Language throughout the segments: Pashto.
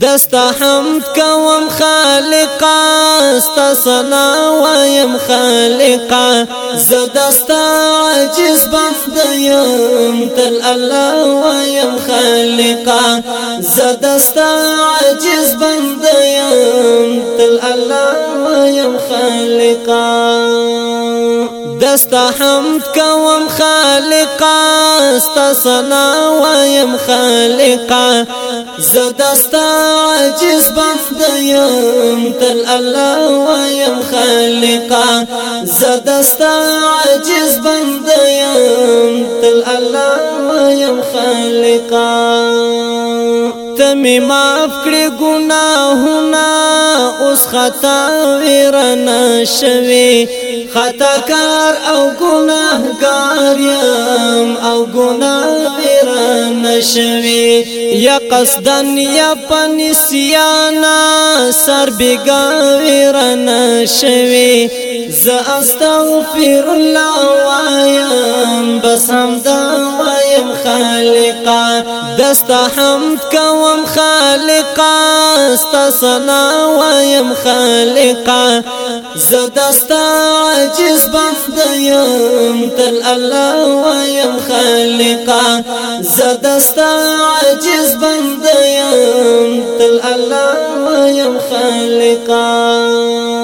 دستا حمد کوم خالقا استا سنا وایم خالقا زدستا عجز بند یم تل الله وایم خالقا زدستا عجز بند یم تل الله وایم خالقا دستا حمد کوم خالقا استا سنا وایم خالقا زدستا عجز بنده يم تل الله ويم خالقا زدستا عجز بنده يم تل الله ويم خالقا تمی معاف کړی ګناهونه اوس خطا ورنه شوي خطا کار او ګناهګار يم او ګناه ورنه شوي یا قصدن یا پنسیانا سر بیگا ورنه شوي ز استغفر الله وایم بس هم دا وایم خالقا دستا حمد کوم وم خالقا ستا سنا ویم خالقا زدا زدستا عجز بند یم تل الله ویم خالقا زدا زدستا عجز بند یم تل الله ویم خالقا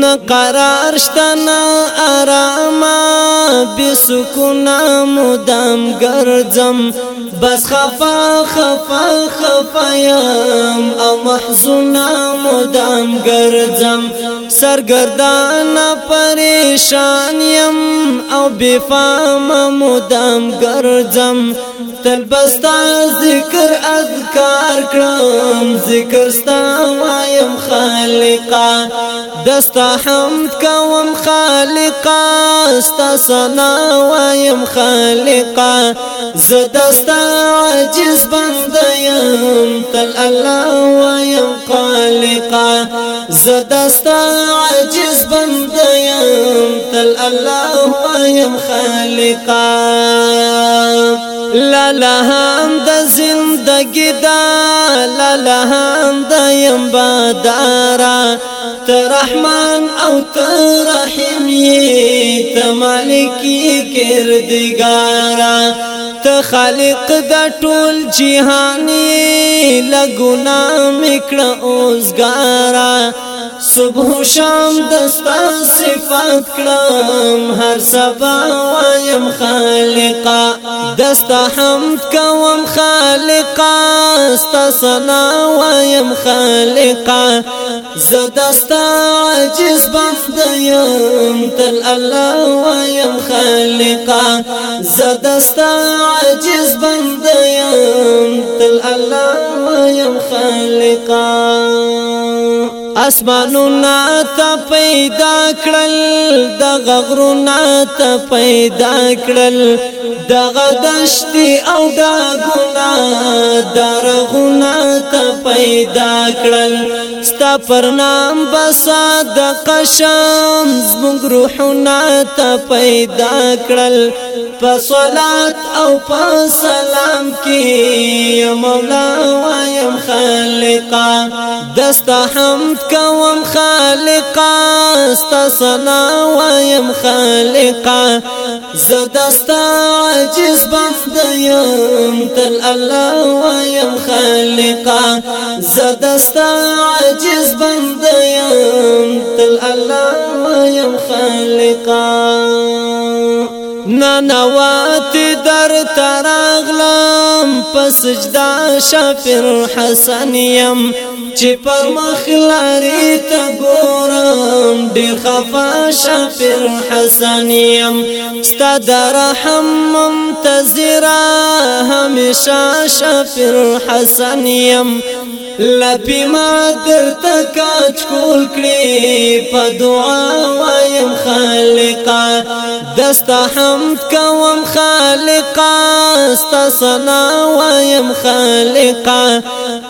نه قرار شتنا آراما بي سکونا مدام ګرځم بس خفا خفا خفا يم او محزونا مدام ګرځم سرګردان پریشان يم او بفام مدام ګرځم تل بستا ذکر اذکار کړم ذکر ستا وایم خالقا دستا حمد کوم خالقا ستا سنا وایم خالقا زدستا عجز بند یم تل الله وایم خالقا زدستا عجز بند یم تل الله وایم خالقا لالهام د زندګی دا لالهام د يم بادارا ته رحمان او ته رحیم یې ته مالکی کردګارا ته خالق د ټول جهان یې لګونا میکړه اوسګارا صبح شام دستا صفات کلام هر سبا وایم خالقا دستا حمد کوم خالقا ستا سنا وایم خالقا زدستا عجز بفدیم تل الله وایم خالقا زدستا عجز بندیم تل الله وایم خالقا اسمانونه ته پیدا کړل د غغرونه ته پیدا کړل د غدشتي او د ګنا درغونه ته پیدا کړل ستا پر نام بسا د قشم زموږ روحونه ته پیدا کړل په صلات او په سلام کې مولا خالقا دستا حمد کوم خالقا ستا سنا وایم خالقا زدستا عجز بندیم تل الله وایم خالقا زدستا عجز بندیم تل الله وایم خالقا ننوات در تران په سجدا شافر حسن يم چې پر مخلاري ته ګورم ډېر خفا شافر حسن يم ستاد رحم منتظر هميشه شافر حسن يم لپی ما در تکاچ کول کری پا دعا وایم خالقا دستا حمد کوم خالقا ستا سنا وایم خالقا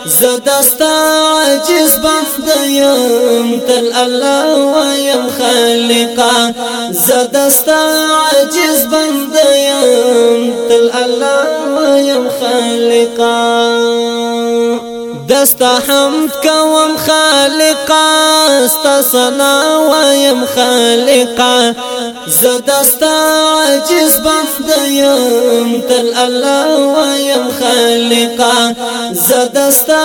زدستا عجز بخدیم تل الله وایم خالقا زدستا عجز بندیم تل الله وایم خالقا دستا حمد کوم خالقا استا سنا وایم خالقا زدستا عجز بند یم تل الله وایم خالقا زدستا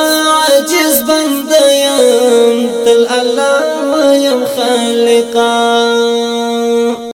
عجز بند یم تل الله وایم خالقا